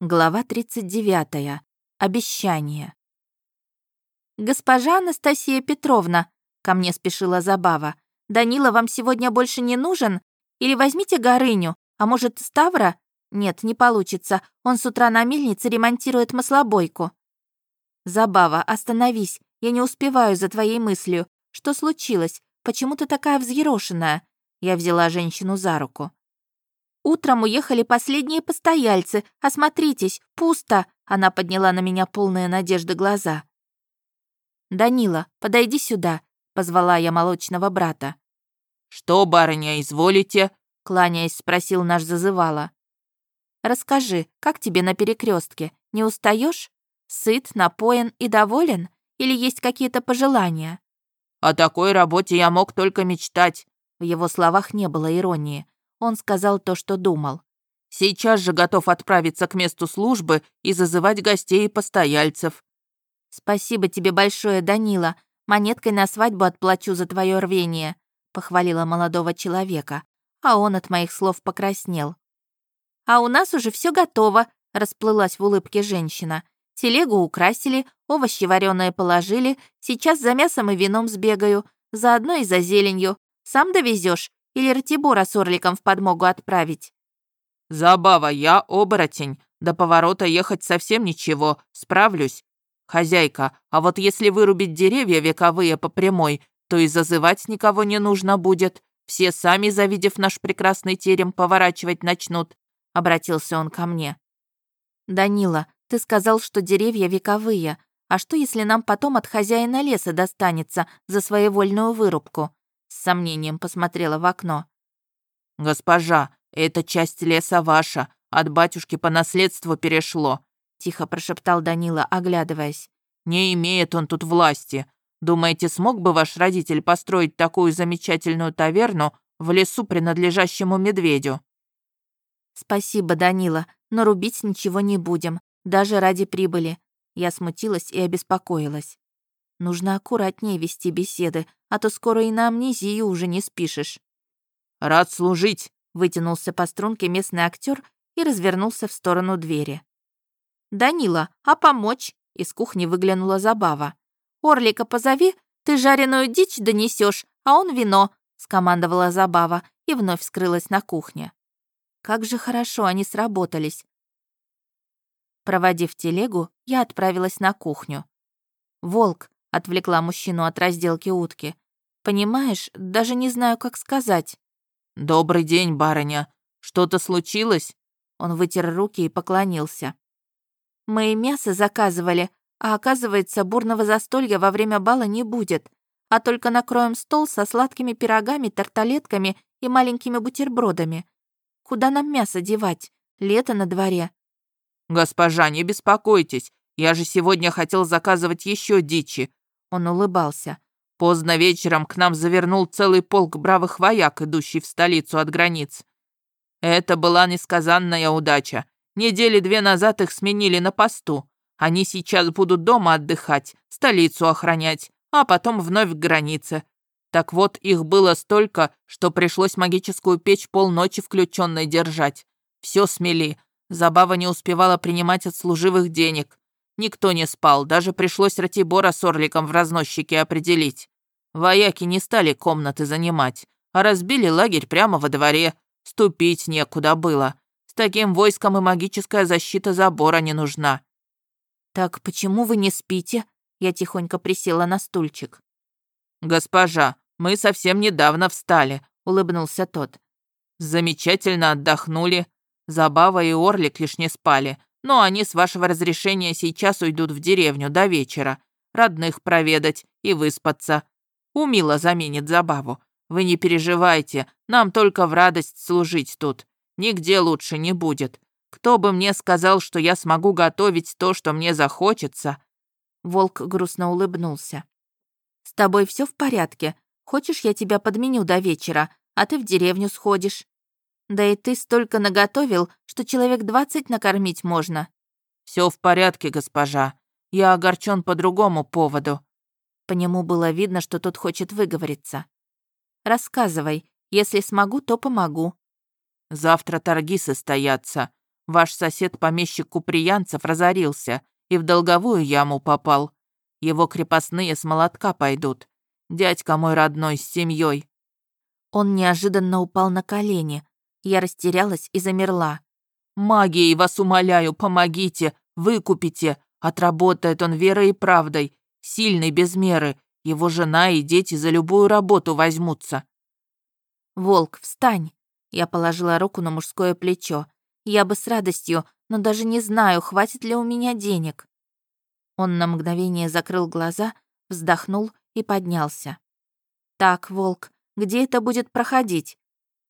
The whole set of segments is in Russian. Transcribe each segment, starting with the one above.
Глава 39. Обещание. «Госпожа Анастасия Петровна», — ко мне спешила Забава, «Данила вам сегодня больше не нужен? Или возьмите Горыню, а может, Ставра? Нет, не получится, он с утра на мельнице ремонтирует маслобойку». «Забава, остановись, я не успеваю за твоей мыслью. Что случилось? Почему ты такая взъерошенная?» Я взяла женщину за руку. Утром уехали последние постояльцы. Осмотритесь, пусто!» Она подняла на меня полные надежды глаза. «Данила, подойди сюда», — позвала я молочного брата. «Что, барыня, изволите?» — кланяясь, спросил наш зазывала. «Расскажи, как тебе на перекрестке? Не устаешь? Сыт, напоен и доволен? Или есть какие-то пожелания?» «О такой работе я мог только мечтать». В его словах не было иронии. Он сказал то, что думал. «Сейчас же готов отправиться к месту службы и зазывать гостей и постояльцев». «Спасибо тебе большое, Данила. Монеткой на свадьбу отплачу за твое рвение», — похвалила молодого человека, а он от моих слов покраснел. «А у нас уже все готово», — расплылась в улыбке женщина. «Телегу украсили, овощи вареные положили, сейчас за мясом и вином сбегаю, заодно и за зеленью. Сам довезешь или Ратибора с Орликом в подмогу отправить?» «Забава, я оборотень. До поворота ехать совсем ничего, справлюсь. Хозяйка, а вот если вырубить деревья вековые по прямой, то и зазывать никого не нужно будет. Все сами, завидев наш прекрасный терем, поворачивать начнут», — обратился он ко мне. «Данила, ты сказал, что деревья вековые. А что, если нам потом от хозяина леса достанется за своевольную вырубку?» С сомнением посмотрела в окно. «Госпожа, эта часть леса ваша, от батюшки по наследству перешло», тихо прошептал Данила, оглядываясь. «Не имеет он тут власти. Думаете, смог бы ваш родитель построить такую замечательную таверну в лесу, принадлежащему медведю?» «Спасибо, Данила, но рубить ничего не будем, даже ради прибыли». Я смутилась и обеспокоилась. Нужно аккуратнее вести беседы, а то скоро и на амнезию уже не спишешь. «Рад служить», — вытянулся по струнке местный актер и развернулся в сторону двери. «Данила, а помочь?» — из кухни выглянула забава. «Орлика позови, ты жареную дичь донесешь, а он вино», — скомандовала забава и вновь скрылась на кухне. Как же хорошо они сработались. Проводив телегу, я отправилась на кухню. Волк, отвлекла мужчину от разделки утки. Понимаешь, даже не знаю, как сказать. Добрый день, барыня. Что-то случилось? Он вытер руки и поклонился. Мы мясо заказывали, а оказывается, бурного застолья во время бала не будет, а только накроем стол со сладкими пирогами, тарталетками и маленькими бутербродами. Куда нам мясо девать? Лето на дворе. Госпожа, не беспокойтесь. Я же сегодня хотел заказывать еще дичи. Он улыбался. Поздно вечером к нам завернул целый полк бравых вояк, идущий в столицу от границ. Это была несказанная удача. Недели две назад их сменили на посту. Они сейчас будут дома отдыхать, столицу охранять, а потом вновь к границе. Так вот, их было столько, что пришлось магическую печь полночи включенной держать. Все смели. Забава не успевала принимать от служивых денег. Никто не спал, даже пришлось Ратибора с Орликом в разносчике определить. Вояки не стали комнаты занимать, а разбили лагерь прямо во дворе. Ступить некуда было. С таким войском и магическая защита забора не нужна. «Так почему вы не спите?» Я тихонько присела на стульчик. «Госпожа, мы совсем недавно встали», — улыбнулся тот. «Замечательно отдохнули. Забава и Орлик лишь не спали, но они, с вашего разрешения, сейчас уйдут в деревню до вечера, родных проведать и выспаться. Умила заменит забаву. Вы не переживайте, нам только в радость служить тут. Нигде лучше не будет. Кто бы мне сказал, что я смогу готовить то, что мне захочется?» Волк грустно улыбнулся. «С тобой все в порядке? Хочешь, я тебя подменю до вечера, а ты в деревню сходишь?» Да и ты столько наготовил, что человек двадцать накормить можно». Все в порядке, госпожа. Я огорчен по другому поводу». По нему было видно, что тот хочет выговориться. «Рассказывай. Если смогу, то помогу». «Завтра торги состоятся. Ваш сосед-помещик Куприянцев разорился и в долговую яму попал. Его крепостные с молотка пойдут. Дядька мой родной с семьей. Он неожиданно упал на колени. Я растерялась и замерла. «Магией вас умоляю, помогите, выкупите. Отработает он верой и правдой. Сильный без меры. Его жена и дети за любую работу возьмутся». «Волк, встань!» Я положила руку на мужское плечо. Я бы с радостью, но даже не знаю, хватит ли у меня денег. Он на мгновение закрыл глаза, вздохнул и поднялся. «Так, Волк, где это будет проходить?»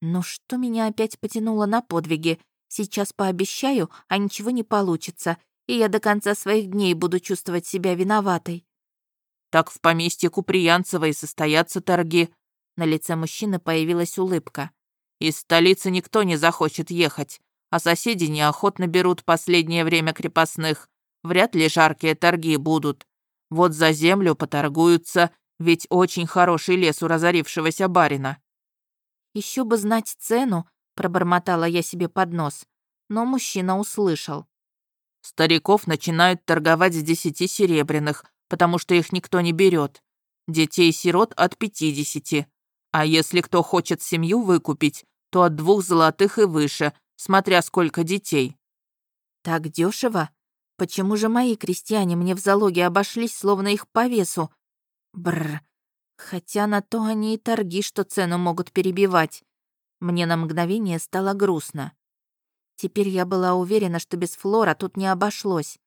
«Ну что меня опять потянуло на подвиги? Сейчас пообещаю, а ничего не получится, и я до конца своих дней буду чувствовать себя виноватой». «Так в поместье Куприянцева и состоятся торги». На лице мужчины появилась улыбка. «Из столицы никто не захочет ехать а соседи неохотно берут последнее время крепостных. Вряд ли жаркие торги будут. Вот за землю поторгуются, ведь очень хороший лес у разорившегося барина». Еще бы знать цену», — пробормотала я себе под нос. Но мужчина услышал. «Стариков начинают торговать с десяти серебряных, потому что их никто не берет. Детей-сирот от пятидесяти. А если кто хочет семью выкупить, то от двух золотых и выше, смотря сколько детей». «Так дешево? Почему же мои крестьяне мне в залоге обошлись, словно их по весу? Бррр. Хотя на то они и торги, что цену могут перебивать. Мне на мгновение стало грустно. Теперь я была уверена, что без Флора тут не обошлось.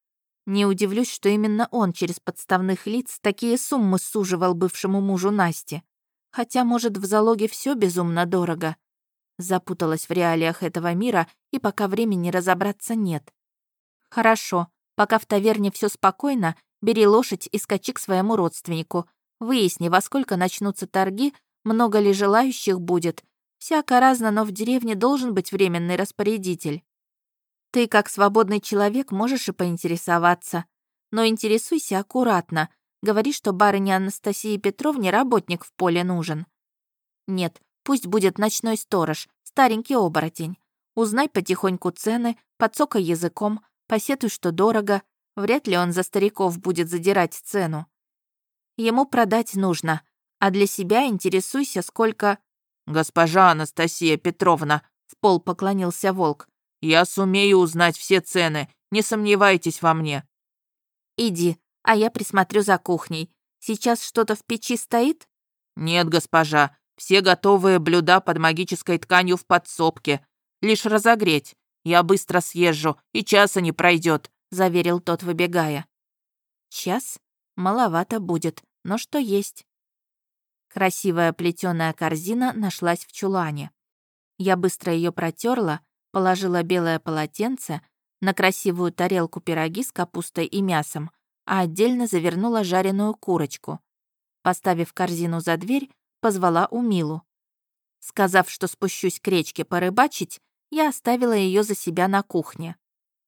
Не удивлюсь, что именно он через подставных лиц такие суммы суживал бывшему мужу Насти. Хотя, может, в залоге все безумно дорого. Запуталась в реалиях этого мира, и пока времени разобраться нет. Хорошо, пока в таверне все спокойно, бери лошадь и скачи к своему родственнику. Выясни, во сколько начнутся торги, много ли желающих будет. Всяко разно, но в деревне должен быть временный распорядитель. Ты, как свободный человек, можешь и поинтересоваться. Но интересуйся аккуратно. Говори, что барыне Анастасии Петровне работник в поле нужен. Нет, Пусть будет ночной сторож, старенький оборотень. Узнай потихоньку цены, подсокай языком, посетуй, что дорого. Вряд ли он за стариков будет задирать цену. Ему продать нужно, а для себя интересуйся, сколько... «Госпожа Анастасия Петровна», — в пол поклонился волк, «я сумею узнать все цены, не сомневайтесь во мне». «Иди, а я присмотрю за кухней. Сейчас что-то в печи стоит?» «Нет, госпожа, все готовые блюда под магической тканью в подсобке. Лишь разогреть. Я быстро съезжу, и часа не пройдет, заверил тот, выбегая. Час? Маловато будет, но что есть. Красивая плетеная корзина нашлась в чулане. Я быстро ее протерла, положила белое полотенце на красивую тарелку пироги с капустой и мясом, а отдельно завернула жареную курочку. Поставив корзину за дверь, позвала Умилу. Сказав, что спущусь к речке порыбачить, я оставила ее за себя на кухне.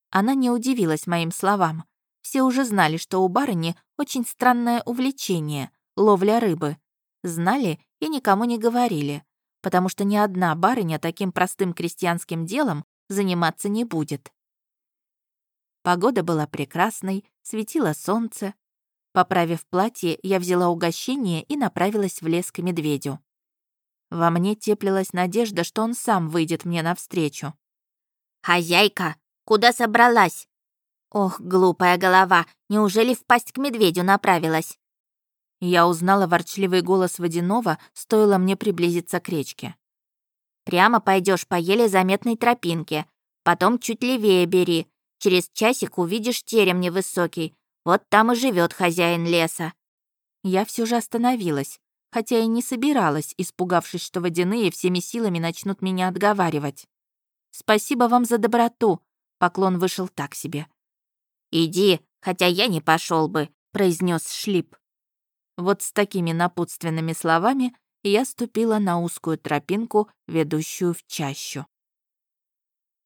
Она не удивилась моим словам. Все уже знали, что у барыни очень странное увлечение — ловля рыбы. Знали и никому не говорили, потому что ни одна барыня таким простым крестьянским делом заниматься не будет. Погода была прекрасной, светило солнце, Поправив платье, я взяла угощение и направилась в лес к медведю. Во мне теплилась надежда, что он сам выйдет мне навстречу. «Хозяйка, куда собралась?» «Ох, глупая голова, неужели впасть к медведю направилась?» Я узнала ворчливый голос водяного, стоило мне приблизиться к речке. «Прямо пойдешь по еле заметной тропинке, потом чуть левее бери. Через часик увидишь терем невысокий, вот там и живет хозяин леса». Я все же остановилась, хотя и не собиралась, испугавшись, что водяные всеми силами начнут меня отговаривать. «Спасибо вам за доброту», — поклон вышел так себе. «Иди, хотя я не пошел бы», — произнес Шлип. Вот с такими напутственными словами я ступила на узкую тропинку, ведущую в чащу.